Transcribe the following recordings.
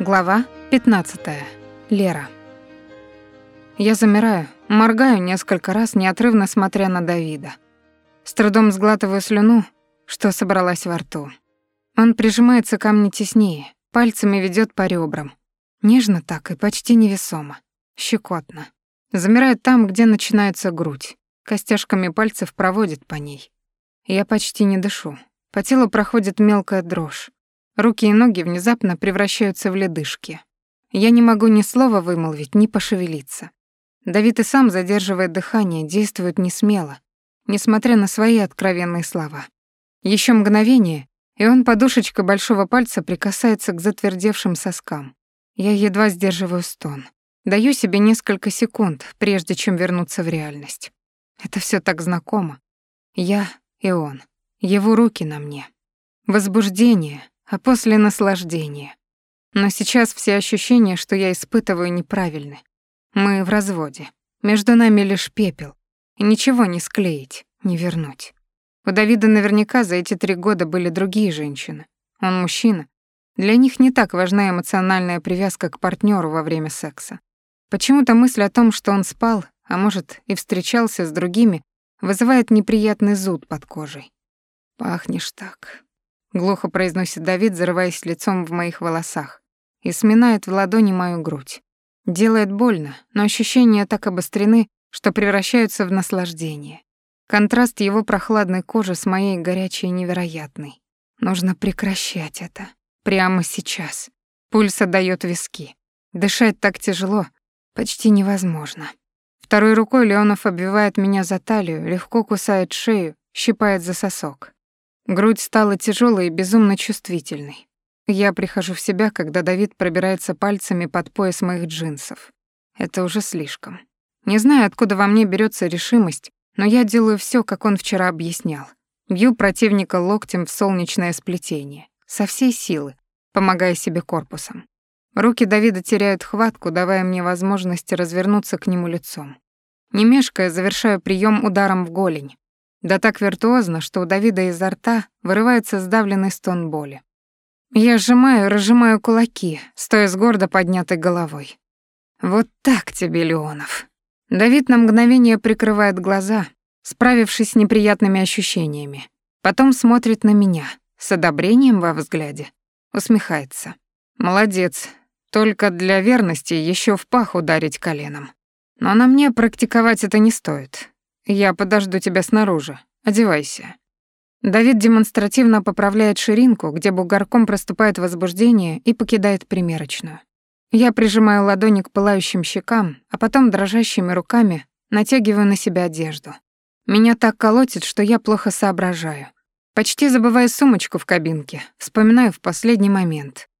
Глава 15. Лера. Я замираю, моргаю несколько раз, неотрывно смотря на Давида. С трудом сглатываю слюну, что собралась во рту. Он прижимается ко мне теснее, пальцами ведет по ребрам. Нежно так и почти невесомо. Щекотно. Замирает там, где начинается грудь. Костяшками пальцев проводит по ней. Я почти не дышу. По телу проходит мелкая дрожь. Руки и ноги внезапно превращаются в ледышки. Я не могу ни слова вымолвить, ни пошевелиться. Давид и сам задерживает дыхание, действует не смело, несмотря на свои откровенные слова. Еще мгновение, и он подушечкой большого пальца прикасается к затвердевшим соскам. Я едва сдерживаю стон. Даю себе несколько секунд, прежде чем вернуться в реальность. Это все так знакомо. Я и он. Его руки на мне. Возбуждение, а после наслаждение. Но сейчас все ощущения, что я испытываю, неправильны. Мы в разводе. Между нами лишь пепел. И ничего не склеить, не вернуть. У Давида наверняка за эти три года были другие женщины. Он мужчина. Для них не так важна эмоциональная привязка к партнеру во время секса. Почему-то мысль о том, что он спал, а может и встречался с другими, вызывает неприятный зуд под кожей. «Пахнешь так», глухо произносит Давид, зарываясь лицом в моих волосах, и сминает в ладони мою грудь. Делает больно, но ощущения так обострены, что превращаются в наслаждение. Контраст его прохладной кожи с моей горячей невероятный. Нужно прекращать это. Прямо сейчас. Пульс отдаёт виски. Дышать так тяжело, почти невозможно. Второй рукой Леонов обвивает меня за талию, легко кусает шею, щипает за сосок. Грудь стала тяжелой и безумно чувствительной. Я прихожу в себя, когда Давид пробирается пальцами под пояс моих джинсов. Это уже слишком. Не знаю, откуда во мне берется решимость, но я делаю все, как он вчера объяснял. Бью противника локтем в солнечное сплетение, со всей силы, помогая себе корпусом. Руки Давида теряют хватку, давая мне возможность развернуться к нему лицом. Не мешкая, завершаю прием ударом в голень, да так виртуозно, что у Давида изо рта вырывается сдавленный стон боли. Я сжимаю и разжимаю кулаки, стоя с гордо поднятой головой. Вот так тебе, Леонов. Давид на мгновение прикрывает глаза, справившись с неприятными ощущениями. Потом смотрит на меня, с одобрением во взгляде. Усмехается. Молодец. Только для верности еще в пах ударить коленом. Но на мне практиковать это не стоит. Я подожду тебя снаружи. Одевайся. Давид демонстративно поправляет ширинку, где бугорком проступает возбуждение и покидает примерочную. Я прижимаю ладони к пылающим щекам, а потом дрожащими руками натягиваю на себя одежду. Меня так колотит, что я плохо соображаю. Почти забываю сумочку в кабинке, вспоминаю в последний момент.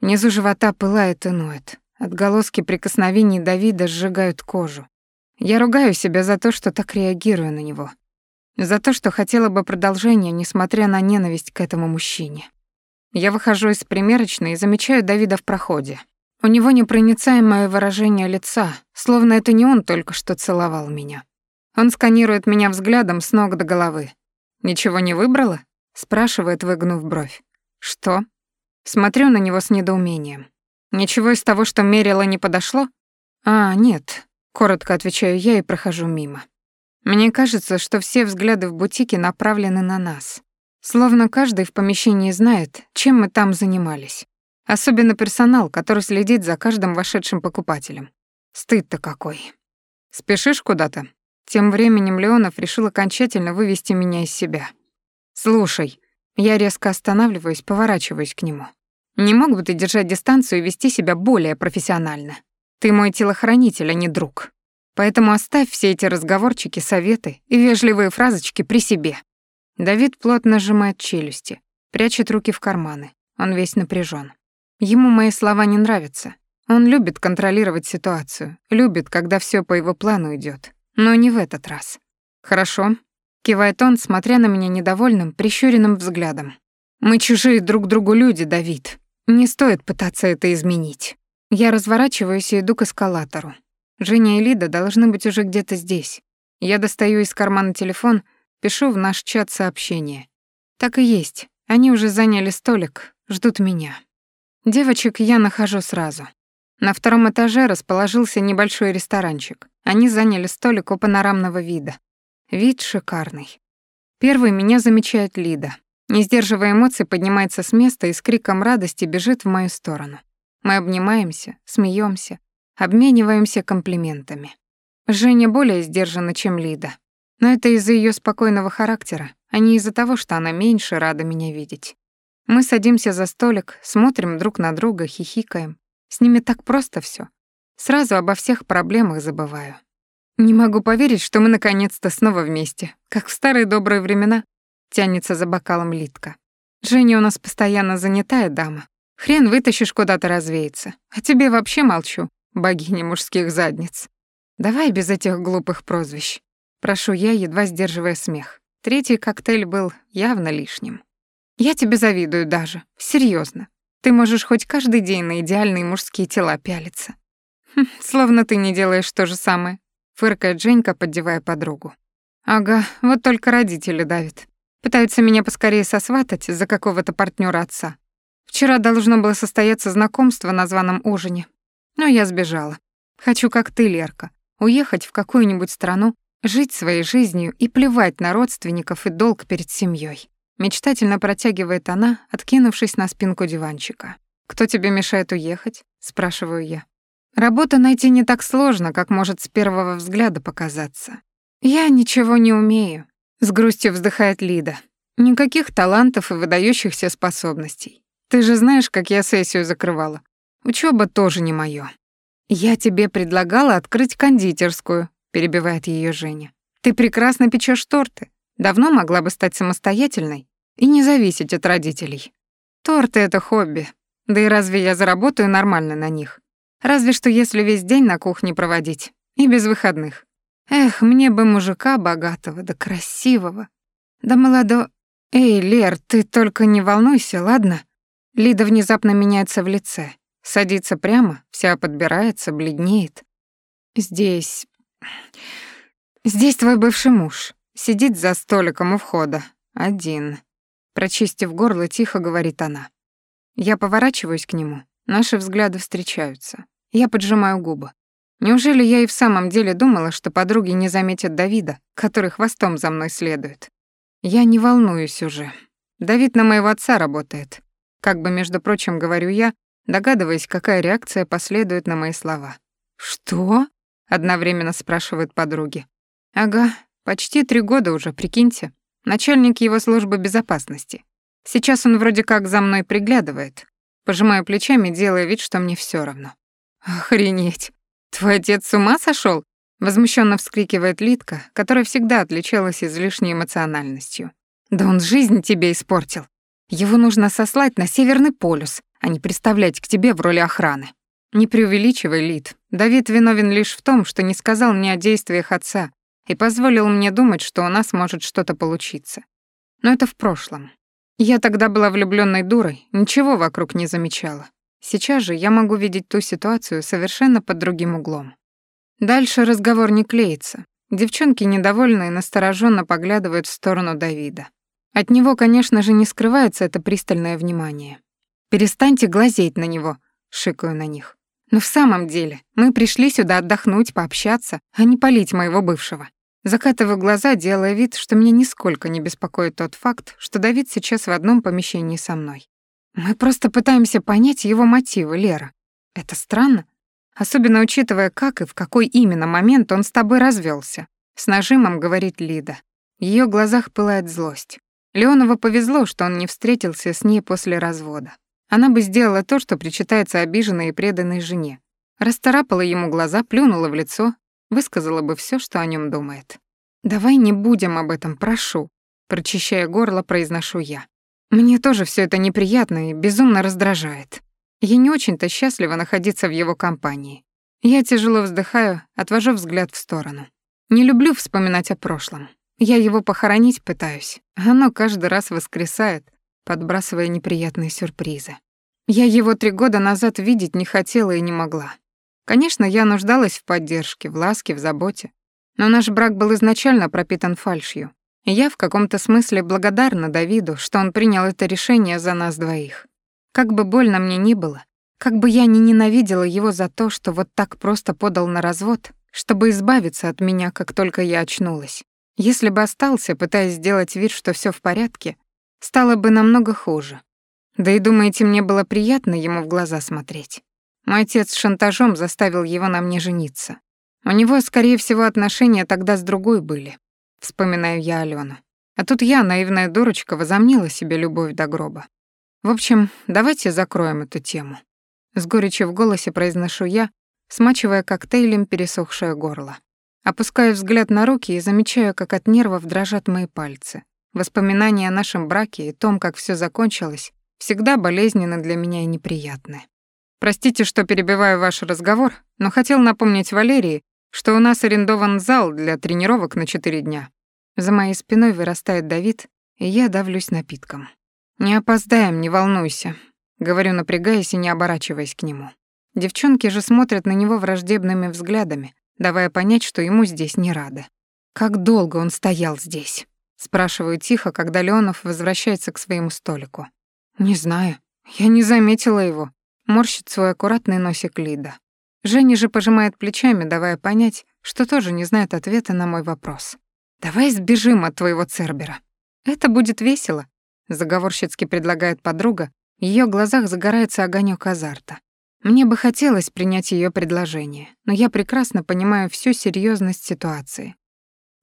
Внизу живота пылает и ноет. Отголоски прикосновений Давида сжигают кожу. Я ругаю себя за то, что так реагирую на него. За то, что хотела бы продолжения, несмотря на ненависть к этому мужчине. Я выхожу из примерочной и замечаю Давида в проходе. У него непроницаемое выражение лица, словно это не он только что целовал меня. Он сканирует меня взглядом с ног до головы. «Ничего не выбрала?» — спрашивает, выгнув бровь. «Что?» Смотрю на него с недоумением. «Ничего из того, что мерила, не подошло?» «А, нет, Коротко отвечаю я и прохожу мимо. Мне кажется, что все взгляды в бутике направлены на нас. Словно каждый в помещении знает, чем мы там занимались. Особенно персонал, который следит за каждым вошедшим покупателем. Стыд-то какой. Спешишь куда-то? Тем временем Леонов решил окончательно вывести меня из себя. Слушай, я резко останавливаюсь, поворачиваюсь к нему. Не мог бы ты держать дистанцию и вести себя более профессионально? Ты мой телохранитель, а не друг. Поэтому оставь все эти разговорчики, советы и вежливые фразочки при себе. Давид плотно сжимает челюсти, прячет руки в карманы. Он весь напряжен. Ему мои слова не нравятся. Он любит контролировать ситуацию, любит, когда все по его плану идет, но не в этот раз. Хорошо, кивает он, смотря на меня недовольным, прищуренным взглядом. Мы чужие друг другу люди, Давид. Не стоит пытаться это изменить. Я разворачиваюсь и иду к эскалатору. Женя и Лида должны быть уже где-то здесь. Я достаю из кармана телефон, пишу в наш чат сообщение. Так и есть. Они уже заняли столик, ждут меня. Девочек я нахожу сразу. На втором этаже расположился небольшой ресторанчик. Они заняли столик у панорамного вида. Вид шикарный. Первый меня замечает Лида. Не сдерживая эмоций, поднимается с места и с криком радости бежит в мою сторону. Мы обнимаемся, смеемся, обмениваемся комплиментами. Женя более сдержана, чем Лида. Но это из-за ее спокойного характера, а не из-за того, что она меньше рада меня видеть. Мы садимся за столик, смотрим друг на друга, хихикаем. С ними так просто все. Сразу обо всех проблемах забываю. Не могу поверить, что мы наконец-то снова вместе, как в старые добрые времена. Тянется за бокалом Литка. Женя у нас постоянно занятая дама. Хрен вытащишь куда-то развеяться. А тебе вообще молчу, богиня мужских задниц. Давай без этих глупых прозвищ. Прошу я, едва сдерживая смех. Третий коктейль был явно лишним. Я тебе завидую даже, серьезно. Ты можешь хоть каждый день на идеальные мужские тела пялиться. Хм, словно ты не делаешь то же самое, фыркает Женька, поддевая подругу. Ага, вот только родители давят. Пытаются меня поскорее сосватать за какого-то партнера отца. Вчера должно было состояться знакомство на званом ужине, но я сбежала. Хочу, как ты, Лерка, уехать в какую-нибудь страну, жить своей жизнью и плевать на родственников и долг перед семьей. Мечтательно протягивает она, откинувшись на спинку диванчика. «Кто тебе мешает уехать?» — спрашиваю я. «Работу найти не так сложно, как может с первого взгляда показаться. Я ничего не умею», — с грустью вздыхает Лида. «Никаких талантов и выдающихся способностей. Ты же знаешь, как я сессию закрывала. Учеба тоже не моё». «Я тебе предлагала открыть кондитерскую», — перебивает ее Женя. «Ты прекрасно печешь торты. Давно могла бы стать самостоятельной и не зависеть от родителей. Торты — это хобби. Да и разве я заработаю нормально на них? Разве что если весь день на кухне проводить. И без выходных. Эх, мне бы мужика богатого, да красивого. Да молодо... Эй, Лер, ты только не волнуйся, ладно? Лида внезапно меняется в лице. Садится прямо, вся подбирается, бледнеет. Здесь... Здесь твой бывший муж. Сидит за столиком у входа. Один. Прочистив горло, тихо говорит она. Я поворачиваюсь к нему. Наши взгляды встречаются. Я поджимаю губы. Неужели я и в самом деле думала, что подруги не заметят Давида, который хвостом за мной следует? Я не волнуюсь уже. Давид на моего отца работает. Как бы, между прочим, говорю я, догадываясь, какая реакция последует на мои слова. «Что?» — одновременно спрашивают подруги. «Ага, почти три года уже, прикиньте начальник его службы безопасности. Сейчас он вроде как за мной приглядывает. Пожимаю плечами, делая вид, что мне все равно. Охренеть. Твой отец с ума сошел? возмущенно вскрикивает Литка, которая всегда отличалась излишней эмоциональностью. Да он жизнь тебе испортил. Его нужно сослать на Северный полюс, а не представлять к тебе в роли охраны. Не преувеличивай, Лит. Давид виновен лишь в том, что не сказал мне о действиях отца и позволил мне думать, что у нас может что-то получиться. Но это в прошлом. Я тогда была влюбленной дурой, ничего вокруг не замечала. Сейчас же я могу видеть ту ситуацию совершенно под другим углом. Дальше разговор не клеится. Девчонки недовольные настороженно поглядывают в сторону Давида. От него, конечно же, не скрывается это пристальное внимание. «Перестаньте глазеть на него», — шикаю на них. «Но в самом деле, мы пришли сюда отдохнуть, пообщаться, а не полить моего бывшего. Закатываю глаза, делая вид, что меня нисколько не беспокоит тот факт, что Давид сейчас в одном помещении со мной. Мы просто пытаемся понять его мотивы, Лера. Это странно, особенно учитывая, как и в какой именно момент он с тобой развелся. С нажимом говорит Лида. В её глазах пылает злость. Леонову повезло, что он не встретился с ней после развода. Она бы сделала то, что причитается обиженной и преданной жене. Расторапала ему глаза, плюнула в лицо высказала бы все, что о нем думает. «Давай не будем об этом, прошу», — прочищая горло, произношу я. «Мне тоже все это неприятно и безумно раздражает. Я не очень-то счастлива находиться в его компании. Я тяжело вздыхаю, отвожу взгляд в сторону. Не люблю вспоминать о прошлом. Я его похоронить пытаюсь. Оно каждый раз воскресает, подбрасывая неприятные сюрпризы. Я его три года назад видеть не хотела и не могла. Конечно, я нуждалась в поддержке, в ласке, в заботе. Но наш брак был изначально пропитан фальшью. И я в каком-то смысле благодарна Давиду, что он принял это решение за нас двоих. Как бы больно мне ни было, как бы я ни ненавидела его за то, что вот так просто подал на развод, чтобы избавиться от меня, как только я очнулась. Если бы остался, пытаясь сделать вид, что все в порядке, стало бы намного хуже. Да и думаете, мне было приятно ему в глаза смотреть? Мой отец шантажом заставил его на мне жениться. У него, скорее всего, отношения тогда с другой были. Вспоминаю я Алёну. А тут я, наивная дурочка, возомнила себе любовь до гроба. В общем, давайте закроем эту тему. С горечью в голосе произношу я, смачивая коктейлем пересохшее горло. Опускаю взгляд на руки и замечаю, как от нервов дрожат мои пальцы. Воспоминания о нашем браке и том, как все закончилось, всегда болезненны для меня и неприятны. Простите, что перебиваю ваш разговор, но хотел напомнить Валерии, что у нас арендован зал для тренировок на четыре дня. За моей спиной вырастает Давид, и я давлюсь напитком. «Не опоздаем, не волнуйся», — говорю, напрягаясь и не оборачиваясь к нему. Девчонки же смотрят на него враждебными взглядами, давая понять, что ему здесь не рады. «Как долго он стоял здесь?» — спрашиваю тихо, когда Леонов возвращается к своему столику. «Не знаю. Я не заметила его», — морщит свой аккуратный носик Лида. Женя же пожимает плечами, давая понять, что тоже не знает ответа на мой вопрос. «Давай сбежим от твоего Цербера. Это будет весело», — заговорщицки предлагает подруга, в её глазах загорается огонёк азарта. Мне бы хотелось принять её предложение, но я прекрасно понимаю всю серьёзность ситуации.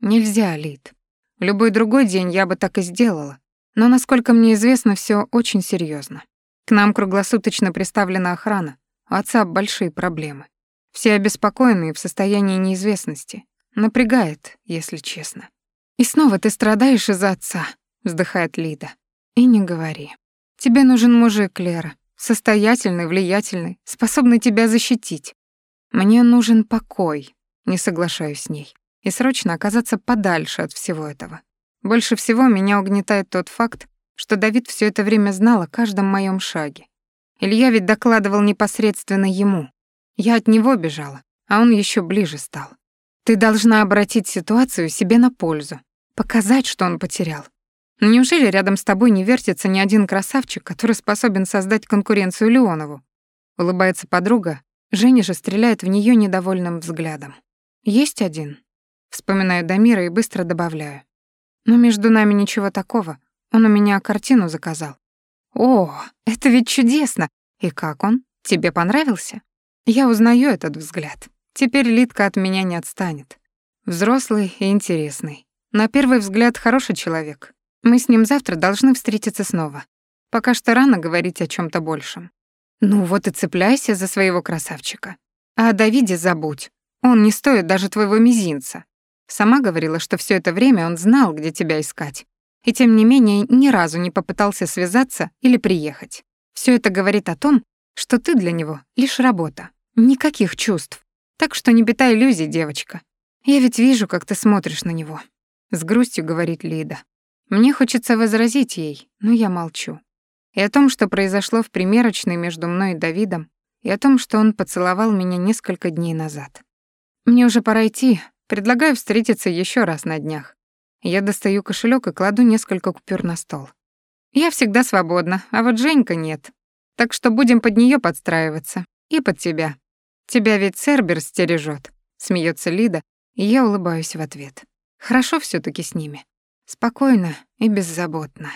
Нельзя, Лид. В любой другой день я бы так и сделала, но, насколько мне известно, всё очень серьёзно. К нам круглосуточно приставлена охрана, у отца большие проблемы. Все обеспокоены и в состоянии неизвестности. Напрягает, если честно. «И снова ты страдаешь из-за отца», — вздыхает Лида. «И не говори. Тебе нужен мужик, Лера. Состоятельный, влиятельный, способный тебя защитить. Мне нужен покой, не соглашаюсь с ней. И срочно оказаться подальше от всего этого. Больше всего меня угнетает тот факт, что Давид все это время знал о каждом моем шаге. Илья ведь докладывал непосредственно ему. Я от него бежала, а он еще ближе стал. Ты должна обратить ситуацию себе на пользу, показать, что он потерял. Неужели рядом с тобой не вертится ни один красавчик, который способен создать конкуренцию Леонову? Улыбается подруга, Женя же стреляет в нее недовольным взглядом. Есть один. Вспоминаю Дамира и быстро добавляю. Но между нами ничего такого. Он у меня картину заказал. О, это ведь чудесно. И как он? Тебе понравился? Я узнаю этот взгляд. Теперь Литка от меня не отстанет. Взрослый и интересный. На первый взгляд хороший человек. Мы с ним завтра должны встретиться снова. Пока что рано говорить о чем то большем. Ну вот и цепляйся за своего красавчика. А о Давиде забудь. Он не стоит даже твоего мизинца. Сама говорила, что все это время он знал, где тебя искать. И тем не менее ни разу не попытался связаться или приехать. Все это говорит о том, что ты для него лишь работа. Никаких чувств. Так что не питай иллюзий, девочка. Я ведь вижу, как ты смотришь на него. С грустью говорит Лида. Мне хочется возразить ей, но я молчу. И о том, что произошло в примерочной между мной и Давидом, и о том, что он поцеловал меня несколько дней назад. Мне уже пора идти, предлагаю встретиться еще раз на днях. Я достаю кошелек и кладу несколько купюр на стол. Я всегда свободна, а вот Женька нет. Так что будем под нее подстраиваться. И под тебя. Тебя ведь Цербер стережет, смеется Лида, и я улыбаюсь в ответ. Хорошо все таки с ними. Спокойно и беззаботно.